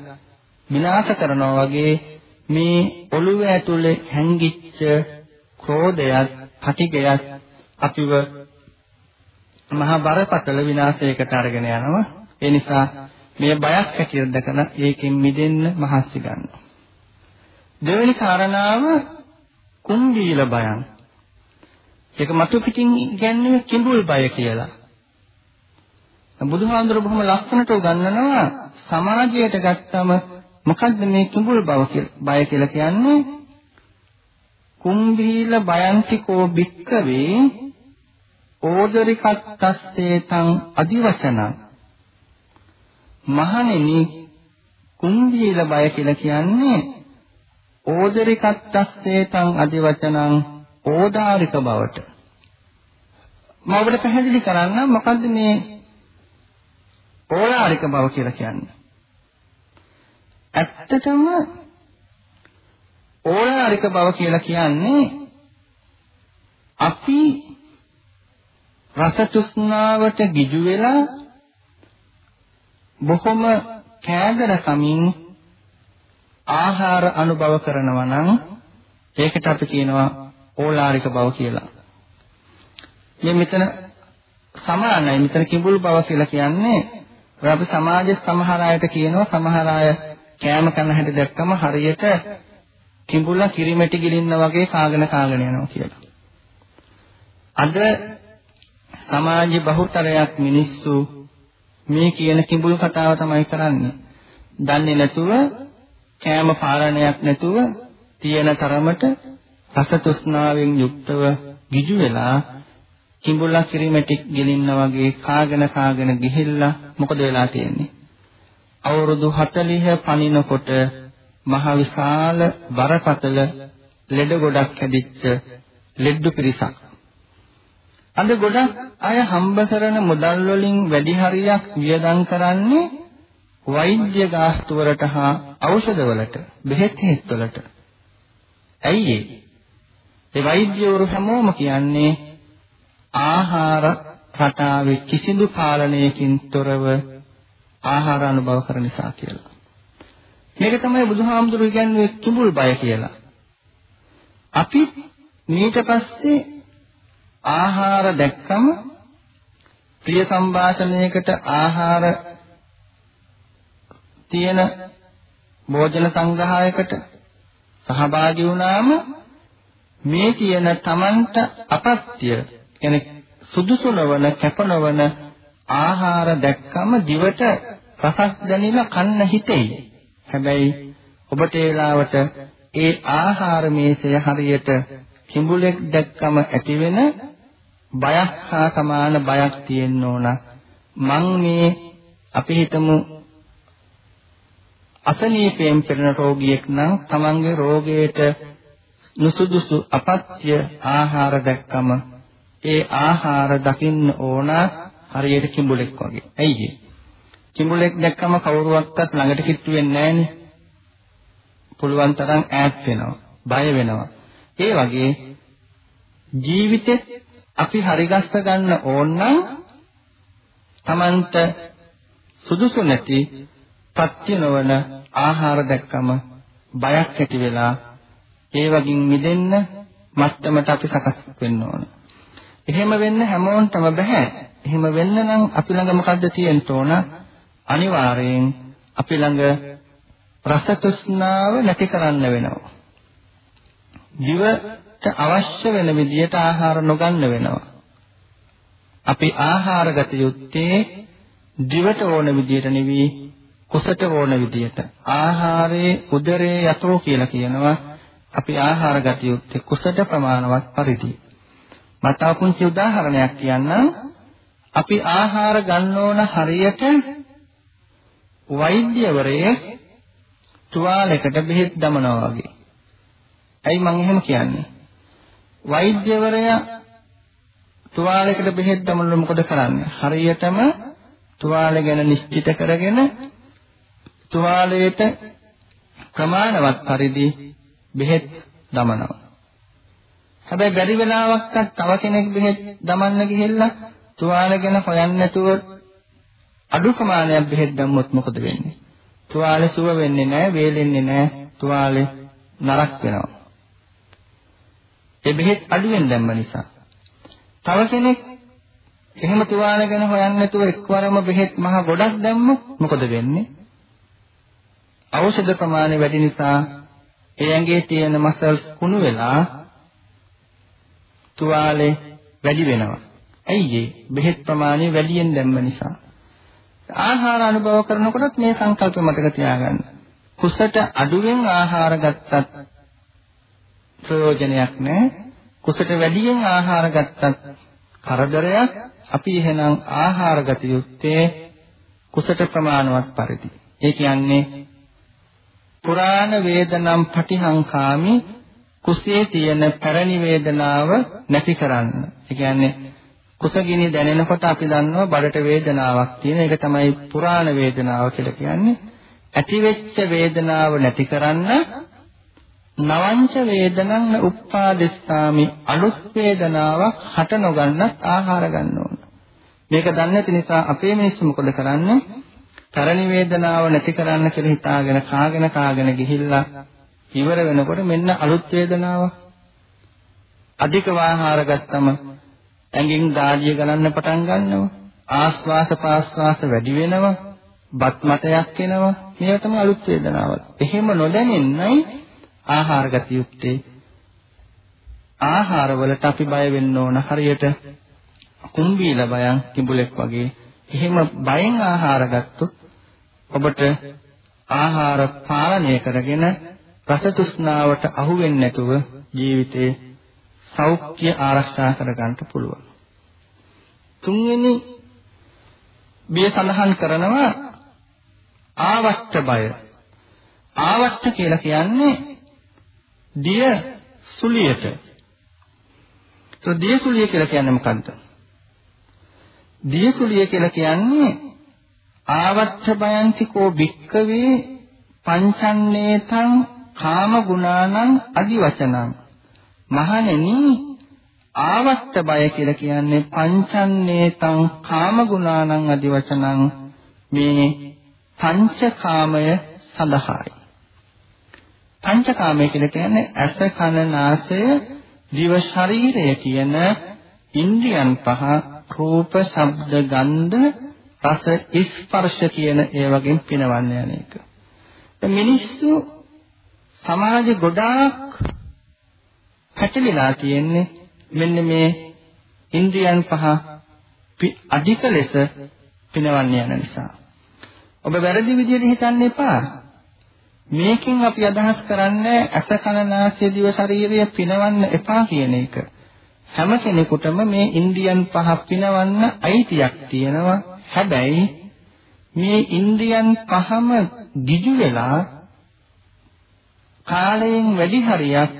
විනාශ කරනවා වගේ මේ ඔළුව ඇතුලේ හැංගිච්ච ක්‍රෝධයත්, පටිගයත් අපිව මහා බරපතල විනාශයකට අරගෙන යනවා. ඒ නිසා මේ බයක් හැටියට දැකලා ඒකෙන් මිදෙන්න මහන්සි ගන්නවා. දෙවෙනි කාරණාව කුම්බීල බයං. ඒක මතු පිටින් කියන්නේ කිඹුල් බය කියලා. බුදුහාමුදුරුවෝ බොහොම ලස්සනට උගන්වනවා සමාජයට ගත්තම මොකද්ද මේ කිඹුල් බය කියලා කියන්නේ? කුම්බීල බයන්තිකෝ භික්කවේ ඕදරිකත්තස්සේ තං අදිවචනං මහණෙනි කුම්බීල බය කියලා කියන්නේ ඕදරිකත්තස්සේතං අදිවචනං ඕදාරික බවට. මම ඔබට පැහැදිලි කරන්නම් මොකද්ද මේ ඕලාරික බව කියලා කියන්නේ? ඇත්තටම ඕලාරික බව කියලා කියන්නේ අපි රස තෘෂ්ණාවට ගිජු වෙලා බොහොම කෑදර කමින් ආහාර අනුභව කරනවා නම් ඒකට අපි කියනවා ඕලාරික බව කියලා. මේ මෙතන සමානයි මෙතන කිඹුල් බව කියලා කියන්නේ අපි සමාජයේ සමහර අයට කියනවා සමහර අය කෑම කන හැටි දැක්කම හරියට කිඹුලා කිරිමැටි ගිලින්න වගේ කාගෙන කාගෙන යනවා කියලා. අද සමාජයේ බහුතරයක් මිනිස්සු මේ කියන කිඹුල් කතාව තමයි කරන්නේ. දන්නේ නැතුව කෑම පාලනයක් නැතුව තියෙන තරමට රස තෘෂ්ණාවෙන් යුක්තව ගිජු වෙලා කිඹුලා කිරිමැටි ගෙලින්න වගේ කාගෙන කාගෙන ගිහිල්ලා මොකද වෙලා තියෙන්නේ? අවුරුදු 40 පනිනකොට මහ විශාල බරපතල ලෙඩ ගොඩක් හැදිච්ච ලෙඩ්ඩු පිරිසක්. අද ගොඩක් අය හම්බ කරන මුදල් වලින් වැඩි හරියක් වියදම් කරන්නේ වෛද්‍ය ගාස්තු වලට හා ඖෂධ වලට, බෙහෙත් හේත් වලට. ඇයි ඒ? ඒ වෛද්‍යවරු හැමෝම කියන්නේ ආහාර රටාවේ කිසිදු පාලනයකින් තොරව ආහාර අනුභව කරන නිසා කියලා. මේක තමයි බුදුහාමුදුරුවෝ කියන්නේ කිඹුල් බය කියලා. අපි ඊට පස්සේ ආහාර දැක්කම ප්‍රිය සංഭാෂණයකට ආහාර තියෙන භෝජන සංග්‍රහයකට සහභාගී වුණාම මේ තියෙන Tamanට අපත්‍ය කියන්නේ සුදුසු නොවන කැප නොවන ආහාර දැක්කම දිවට රසක් දැනෙලා කන්න හිතෙයි. හැබැයි ඔබට ඒලාවට ඒ ආහාර මේසය හරියට කිඹුලෙක් දැක්කම ඇතිවෙන බයක් හා සමාන බයක් තියෙන්න ඕන. මං මේ අපි හිතමු අසනීපයෙන් පෙළෙන රෝගියෙක් නම් තමන්ගේ රෝගයට නුසුදුසු අපත්‍ය ආහාර දැක්කම ඒ ආහාර දකින්න ඕන හරියට කිඹුලෙක් වගේ. ඇයි කිඹුලෙක් දැක්කම කවුරුවක්වත් ළඟට කිට්ටු වෙන්නේ නැහනේ. පුළුවන් තරම් ඈත් වෙනවා, බය වෙනවා. ඒ වගේ ජීවිතෙත් අපි හරිගස්ස ගන්න ඕන නම් Tamanට සුදුසු නැති පත්‍ය නොවන ආහාර දැක්කම බයක් ඇති වෙලා ඒ වගින් මිදෙන්න මත්තමට අපි සකස් වෙන්න ඕන. එහෙම වෙන්න හැමෝන්ටම බෑ. එහෙම වෙන්න නම් අපි ළඟ මොකද්ද තියෙන්න ඕන? අනිවාර්යෙන් අපි ළඟ රස තෘෂ්ණාව නැති කරන්න වෙනවා. දිවට අවශ්‍ය වෙන විදියට ආහාර නොගන්න වෙනවා. අපි ආහාර ගත යුත්තේ දිවට ඕන විදියට නෙවෙයි කුසට ඕන විදියට. ආහාරයේ උදරයේ යතෝ කියලා කියනවා. අපි ආහාර ගත යුත්තේ කුසට ප්‍රමාණවත් පරිදි. මම තව පුංචි උදාහරණයක් කියන්නම්. අපි ආහාර ගන්න ඕන හරියට වෛද්‍යවරයෙක් තුවාලයකට බෙහෙත් දමනවා වගේ. ඇයි මම එහෙම කියන්නේ? වෛද්‍යවරයා තුවාලයකට බෙහෙත් දමනකොට මොකද කරන්නේ? හරියටම තුවාලය ගැන නිශ්චිත කරගෙන තුවාලයට ප්‍රමාණවත් පරිදි බෙහෙත් දමනවා. හැබැයි බැරි වෙලාවක්වත් තව කෙනෙක් බෙහෙත් දමන්න ගිහිල්ලා තුවාල ගැන හොයන්නේ නැතුව අඩු ප්‍රමාණයක් බෙහෙත් දැම්මොත් මොකද වෙන්නේ? තුවාලේ සුව වෙන්නේ නැහැ, වේලෙන්නේ නැහැ. තුවාලේ නරක් වෙනවා. ඒ බෙහෙත් අඩුවෙන් දැම්ම නිසා. තව කෙනෙක් එහෙම තුවාල ගැන හොයන්නේ නැතුව එක්වරම බෙහෙත් මහ ගොඩක් දැම්මොත් මොකද වෙන්නේ? ඖෂධ ප්‍රමාණය වැඩි නිසා ඒ ඇඟේ තියෙන මසල්ස් කුණු වෙලා තුවාලේ වැඩි වෙනවා. ඇයි ඒ? බෙහෙත් ප්‍රමාණය වැඩියෙන් දැම්ම නිසා. ආහාර අනුභව කරනකොටත් මේ සංකල්ප මතක තියාගන්න. කුසට අඩුවෙන් ආහාර ගත්තත් ප්‍රයෝජනයක් නැහැ. කුසට වැඩියෙන් ආහාර ගත්තත් කරදරයක්. අපි එහෙනම් ආහාර ගත යුත්තේ කුසට ප්‍රමාණවත් පරිදි. ඒ කියන්නේ පුරාණ වේදනම් පටිහංකාමි කුසේ තියෙන පැරණි වේදනාව නැති කරන්න. ඒ කියන්නේ කුසගිනි දැනෙනකොට අපි දන්නවා බඩට වේදනාවක් තියෙන. ඒක තමයි පුරාණ වේදනාව කියලා කියන්නේ. ඇතිවෙච්ච වේදනාව නැති කරන්න නවංච වේදනං උප්පාදෙස්සාමි අලුත් වේදනාවක් හට නොගන්නත් ආහාර ගන්න ඕන. මේක දන්නේ නැති නිසා අපේ මිනිස්සු මොකද කරන්නේ? තරණි වේදනාව නැති කරන්න කියලා හිතාගෙන කාගෙන කාගෙන ගිහිල්ලා ඉවර වෙනකොට මෙන්න අලුත් වේදනාවක්. අධික ආහාර ගත්තම ඇඟෙන් දාඩිය ගලන්න පටන් ගන්නවා. ආස්වාස පාස්වාස වැඩි වෙනවා. බත් මතයක් එනවා. මේවා තමයි අලුත් වේදනාවක්. එහෙම නොදැනෙන්නයි ආහාර ගත යුත්තේ. ආහාරවලට අපි බය වෙන්න ඕන හරියට කුම්බීල බයන් කිඹුලෙක් වගේ. එහෙම බයෙන් ආහාර ගත්තොත් ඔබට ආහාර පාලනය කරගෙන රස තෘෂ්ණාවට අහු වෙන්නේ නැතුව ජීවිතේ සෞඛ්‍ය ආරක්ෂා කරගන්න පුළුවන්. තුන්වෙනි බිය සඳහන් කරනවා ආවට්ට බය. ආවට්ට කියලා කියන්නේ දිය සුලියට. તો දිය සුලිය කියලා කියන්නේ මොකද්ද? දිය සුලිය කියලා කියන්නේ ආවට්ට බයන්තිකෝ භික්කවේ පංචන්නේතං කාම ගුණානං අදිවචනං මහණෙනි ආවත්ත බය කියලා කියන්නේ පංචන්නේතං කාමගුණානං අදි වචනං මේ පංචකාමය සඳහායි. පංචකාමය කියලා කියන්නේ ඇස කන නාසය දිව ශරීරය කියන ඉන්ද්‍රියන් පහ රූප ශබ්ද ගන්ධ රස ස්පර්ශ කියන ඒ වගේ පිනවන්න යන එක. මිනිස්සු සමාජෙ ගොඩාක් පැටලිලා තියෙන්නේ මෙන්න මේ ඉන්ද්‍රියන් පහ අධික ලෙස පිනවන්න යන නිසා. ඔබ වැරදි විදිහට හිතන්න එපා. මේකෙන් අපි අදහස් කරන්නේ ඇස කන නාසය දිව ශරීරය පිනවන්න එපා කියන එක. හැම කෙනෙකුටම මේ ඉන්ද්‍රියන් පහ පිනවන්න අයිතියක් තියෙනවා. හැබැයි මේ ඉන්ද්‍රියන් පහම ගිජු වෙලා කාලයෙන් වැඩි හරියක්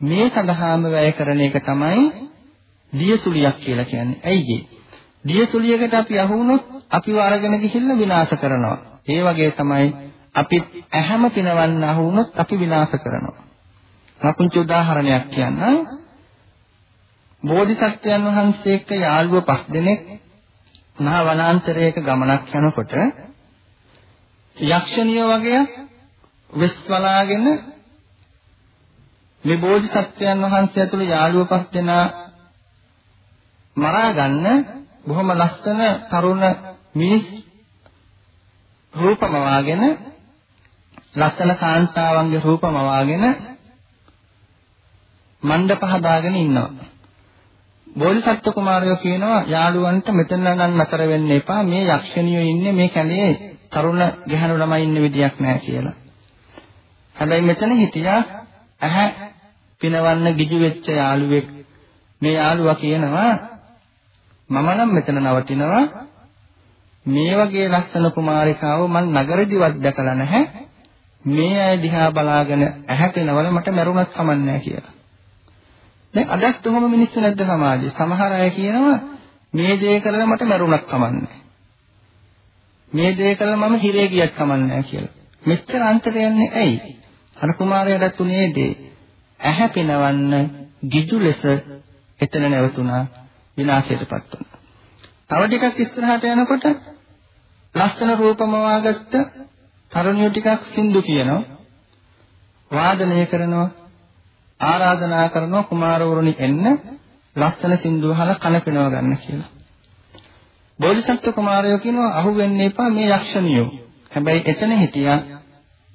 මේ සඳහාම වැය කරන එක තමයි දියසුලියක් කියලා කියන්නේ. ඇයිද? දියසුලියකට අපි අහු වුණොත් අපිව අරගෙන ගිහිල්ලා විනාශ කරනවා. ඒ වගේ තමයි අපි ඇහැම පිනවන්න අහු වුණොත් අපි විනාශ කරනවා. ලකුණු උදාහරණයක් කියන්නම්. බෝධිසත්වයන් වහන්සේ එක්ක යාළුවෝ පස් දෙනෙක් මහා වනාන්තරයක ගමනක් යනකොට යක්ෂණිය වගේ වෙස් වලාගෙන මේ බෝධිසත්වයන් වහන්සේ ඇතුළු යාළුවෝ පස් දෙනා මරා ගන්න බොහොම ලස්සන තරුණ මිනිස් රූපම වාගෙන ලස්සන කාන්තාවන්ගේ රූපම වාගෙන මණ්ඩප හදාගෙන ඉන්නවා. බෝධිසත්ව කුමාරයෝ කියනවා යාළුවන්ට මෙතන නම් නතර වෙන්න එපා මේ යක්ෂණියෝ ඉන්නේ මේ කැලේ තරුණ ගැහැණු ළමයි ඉන්න විදියක් නැහැ කියලා. හැබැයි මෙතන හිටියා ඇහැ පිනවන්න ගිජු වෙච්ච යාළුවෙක් මේ යාළුවා කියනවා මම නම් මෙතන නවතිනවා මේ වගේ ලස්සන කුමාරිකාව මම නගරදිවත් දැකලා නැහැ මේ අය දිහා බලාගෙන ඇහැ පිනවල මට මරුණත් කමන්නේ කියලා. දැන් අදත් ඔහොම මිනිස්සු නැද්ද සමාජයේ? සමහර අය කියනවා මේ දේ කරලා මට මරුණක් කමන්නේ. මේ දේ කරලා මම හිරේ ගියත් කමන්නේ කියලා. මෙච්චර අන්තර යන්නේ ඇයි? අර කුමාරයාට උනේ දේ. ඇහැ පිනවන්න ගිජු ලෙස එතන නැවතුණා විනාශයටපත් වුණා. තව ටිකක් ඉස්සරහට යනකොට ලස්සන රූපම වාගත්ත තරුණියෝ ටිකක් සින්දු කියනවා වාදනය කරනවා ආරාධනා කරනවා කුමාරවරුනි එන්න ලස්සන සින්දු අහලා කන පිනව ගන්න කියලා. බෝධිසත්ව කුමාරයෝ කියනවා අහු වෙන්න එපා මේ යක්ෂණියෝ. හැබැයි එතන හිටියා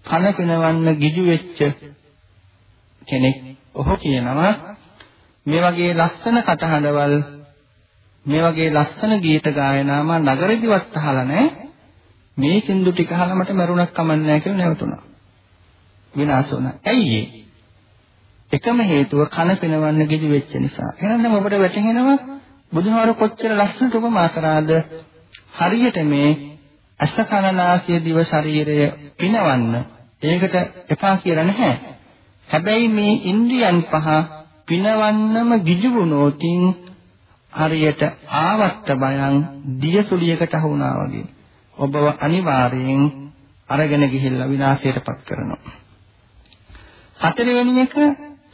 කන පිනවන්න ගිජු වෙච්ච කෙනෙක්. ඔහු කියනවා මේ වගේ ලස්සන කටහඬවල් මේ වගේ ලස්සන ගීත ගායනා මා නගරෙදිවත් අහලා නැහැ. මේ සින්දු ටික අහලා මට මරුණක් කමන්නේ නැහැ කියලා නැවතුණා. විනාශ වුණා. ඇයි ඒ? එකම හේතුව කන පිනවන්න ගිජු වෙච්ච නිසා. එහෙනම් ඔබට වැටහෙනවා බුදුහාර කොච්චර ලස්සනට උපමා කරාද? හරියට මේ අස කන නාසය දිව ශරීරය පිනවන්න ඒකට එපා කියලා නැහැ. හැබැයි මේ ඉන්ද්‍රියන් පහ පිනවන්නම ගිජු වුණොතින් හරියට ආවට්ට බයං දියසුලියකට අහු වුණා වගේ. ඔබව අනිවාර්යෙන් අරගෙන ගිහිල්ලා විනාශයටපත් කරනවා. හතරවෙනි එක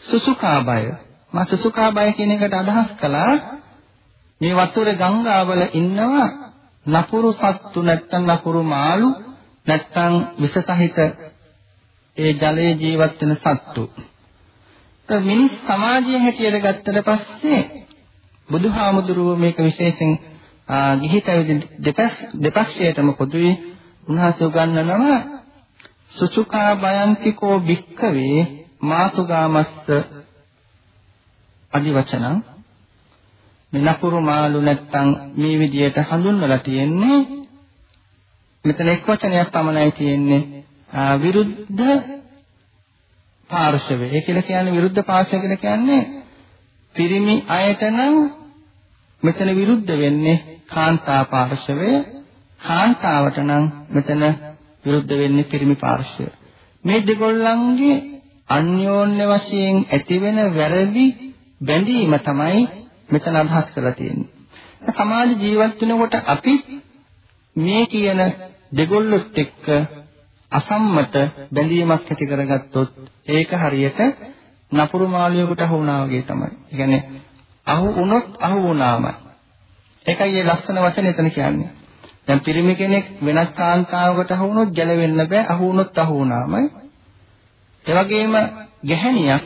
සුසුකා බය. මා සුසුකා බය කියන එකට අදහස් කළා මේ වතුරේ ගංගාවල ඉන්නවා නපුරු සත්තු නැත්තම් නපුරු මාළු නැත්තම් විස සහිත ඒ ජලයේ ජීවත් වෙන සත්තු. ඒ මිනිස් සමාජයේ හැටියට ගත්තට පස්සේ බුදුහාමුදුරුවෝ මේක විශේෂයෙන් ගිහි පැවිදි දෙපක්ෂයටම පොදුයි උන්වහන්සේ උගන්වනවා සුසුකා බයන්තිකෝ භික්ඛවේ මාතුගාමස්ස අදිවචනං මේ නපුරු මාළු නැත්තම් මේ විදියට හඳුන්වලා තියෙන්නේ මෙතන එක් වචනයක් පමණයි තියෙන්නේ විරුද්ධ පාර්ශවය. ඒ කියලා කියන්නේ විරුද්ධ පාර්ශවය කියලා කියන්නේ පිරිමි අයට නම් මෙතන විරුද්ධ වෙන්නේ කාන්තා පාර්ශවය. කාන්තාවට නම් මෙතන විරුද්ධ වෙන්නේ පිරිමි පාර්ශවය. මේ දෙගොල්ලන්ගේ අන්‍යෝන්‍ය වශයෙන් ඇතිවෙන වැරදි බැඳීම තමයි මෙතන අදහස් කරලා තියෙන්නේ. සමාජ ජීවත් වෙනකොට අපි මේ කියන දෙගොල්ලොත් එක්ක අසම්මත බැඳීමක් ඇති කරගත්තොත් ඒක හරියට නපුරු මාළියෙකුට අහු වුණා වගේ තමයි. ඒ කියන්නේ අහු වුණොත් අහු වුණාමයි. ඒකයි මේ ලස්සන වචනේ එතන කියන්නේ. දැන් පිරිමි කෙනෙක් වෙනත් කාන්තාවකට අහු වුණොත් ගැලවෙන්න බෑ. අහු වුණොත් අහු වුණාමයි. ඒ වගේම ගැහණියක්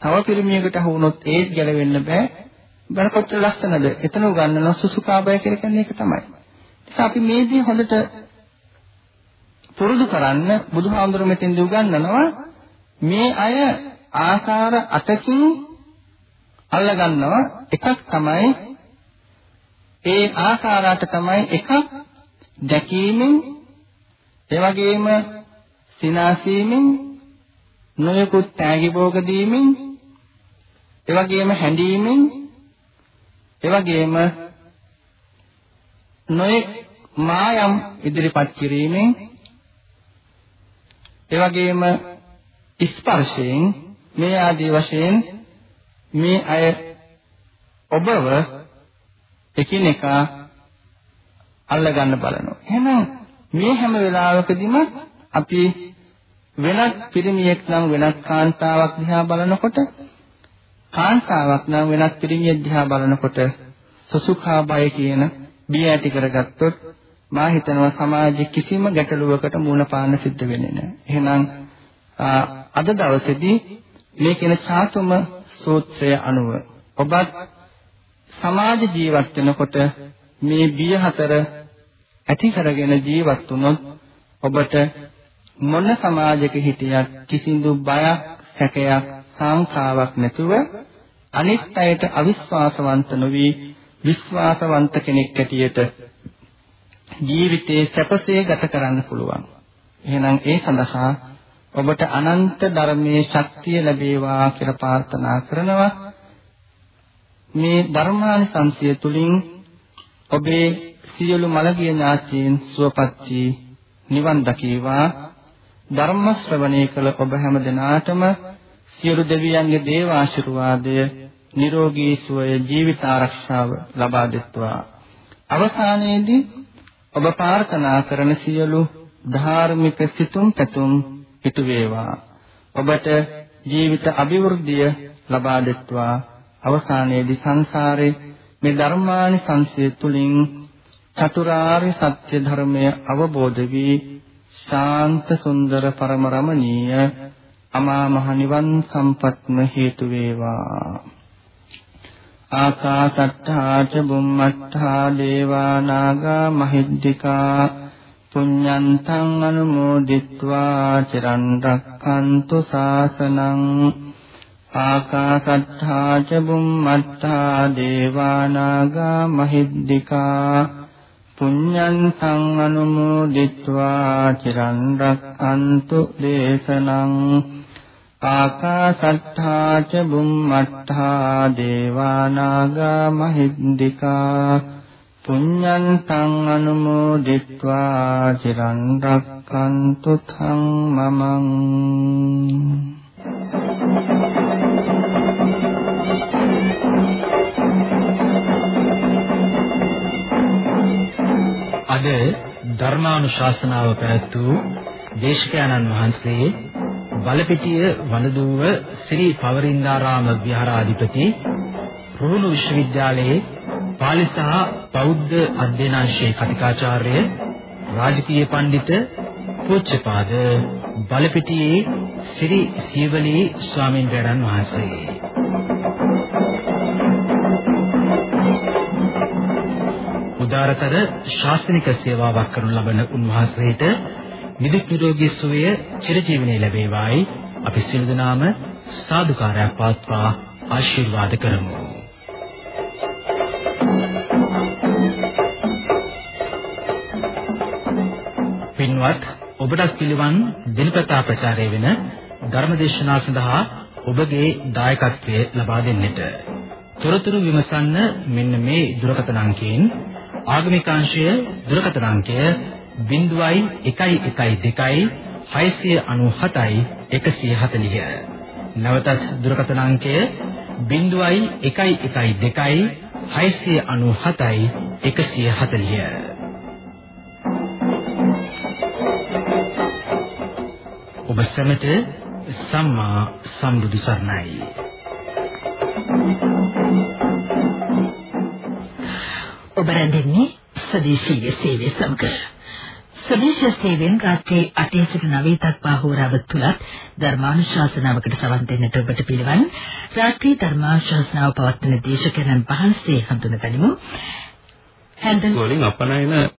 තව පිරිමියකට අහු වුණොත් ඒත් ගැලවෙන්න බෑ. බල කොච්චර ලස්සනද? එතන උගන්වන සුසුකාබය කියලා කියන්නේ ඒක තමයි. ඒක අපි මේ දේ හොඳට පුරුදු කරන්න බුදුහාමුදුරු මෙතෙන්දී උගන්වනවා මේ අය ආකාර අටකින් අල්ලගන්නවා එකක් තමයි ඒ ආකාරات තමයි එකක් දැකීමෙන් ඒ වගේම සිනාසීමෙන් නොයෙකුත් තෑගි භෝග දීමෙන් ඒ වගේම හැඬීමෙන් ඒ වගේම නොයෙක් මායම් ඉදිරිපත් කිරීමෙන් ඒ වගේම ස්පර්ශයෙන් මේ ආදී වශයෙන් මේ අය ඔබව එකිනෙකා අල්ලගන්න බලනවා. එහෙනම් මේ හැම වෙලාවකදීම අපි වෙනත් පිරිමියෙක් නම් වෙනත් කාන්තාවක් දිහා බලනකොට කාන්තාවක් නම් වෙනත් පිරිමියෙක් දිහා බලනකොට සසුඛා බය කියන බිය ඇති කරගත්තොත් මා හිතනවා සමාජයේ කිසිම ගැටලුවකට මුහුණ පාන්න සිද්ධ වෙන්නේ නැහැ. එහෙනම් අද දවසේදී මේ කියන චාතුම සූත්‍රය අනුව ඔබත් සමාජ ජීවත් වෙනකොට මේ බිය හතර ඇති කරගෙන ජීවත් වුණොත් ඔබට මොන සමාජයක හිටියත් කිසිදු බයක් සැකයක් සංකාවක් නැතුව අනිත් අයට අවිශ්වාසවන්ත නොවි විශ්වාසවන්ත කෙනෙක් ඇටියට ජීවිතේ සැපසේ ගත කරන්න පුළුවන්. එහෙනම් ඒ සඳහා ඔබට අනන්ත ධර්මයේ ශක්තිය ලැබේවා කියලා ප්‍රාර්ථනා කරනවා. මේ ධර්මානිසංසය තුලින් ඔබේ සියලු මළගිය ඥාතීන් සුවපත් වී නිවන් දකීවා ධර්ම ශ්‍රවණය කළ ඔබ හැම දිනාටම සියලු දෙවියන්ගේ දේව ආශිර්වාදය නිරෝගී සුවය ජීවිත ආරක්ෂාව ලබා දෙත්වා. අවසානයේදී ඔබ ප්‍රාර්ථනා කරන සියලු ධාර්මික සිතුම් පැතුම් ඉටු වේවා. ඔබට ජීවිත අභිවෘද්ධිය ලබා දෙත්වා. අවසානයේදී සංසාරේ මේ ධර්මානි සංසය තුලින් චතුරාර්ය සත්‍ය ධර්මය අවබෝධ වී ශාන්ත සුන්දර පරම රමණීය අමා මහ නිවන් සම්පත්ම හේතු වේවා. ආකාසත්තා ච බුම්මත්තා දේවා නාග මහිද්దికා පුඤ්ඤන්තං අනුමෝදිත්වා චිරන් රක්ඛන්තු සාසනං ආකාසත්තා ච බුම්මත්තා දේවා නාග මහිද්దికා පුඤ්ඤන්තං අනුමෝදිත්වා චිරන් රක්ඛන්තු දේශනං ආකාසට්ඨා ච බුම්මට්ඨා දේවා නාග මහිද්దికා පුඤ්ඤන්තං අනුමෝදිත්වා චිරන් රක්ඛන්තු තං මමං අද ධර්මානුශාසනාව පැවැත්වූ දේශකයන්න් වහන්සේ බලපිටිය වනදුව ශ්‍රී පවරින්දාරාම විහාරාධිපති රුහුණු විශ්වවිද්‍යාලයේ පාලි සහ බෞද්ධ අධ්‍යනාංශයේ කතිකාචාර්ය රාජකීය පඬිත පූජ්‍යපාද බලපිටියේ ශ්‍රී සීවලී ස්වාමීන් වහන්සේ. උදාරතර ශාසනික සේවාවක් කරනු ලබන උන්වහන්සේට නිදුක් නිරෝගී සුවය චිරජීවනයේ ලැබේවායි අපි සියලු දෙනාම සාදුකාරයක් පවත්වා ආශිර්වාද කරමු. පින්වත් ඔබට පිළිවන් දිනපතා ප්‍රචාරය වෙන ධර්මදේශනා සඳහා ඔබගේ දායකත්වය ලබා දෙන්නට. තොරතුරු විමසන්න මෙන්න මේ දුරකථන අංකයෙන් ආගමික අංශය දුරකථන අංකය 0112 697යි 140 නවතත් දුරකථන අංකය 0112 697යි 140 ඔබ සැමට සම්මා සම්බුදු සරණයි. ඔබ රැඳෙන්නේ ස්වදේශීය සේවය සමග. ස්වදේශීය සේවයෙන් රාත්‍රී 8 සිට 9 දක්වා හෝරාව තුලත් ධර්මානුශාසනාවකට සවන් දෙන්නට ඔබට පිළිවන්. රාත්‍රී ධර්මානුශාසනාව පවත්වන දේශකයන්න් වහන්සේ හඳුනගනිමු. හැන්දල් වලින් අපනයන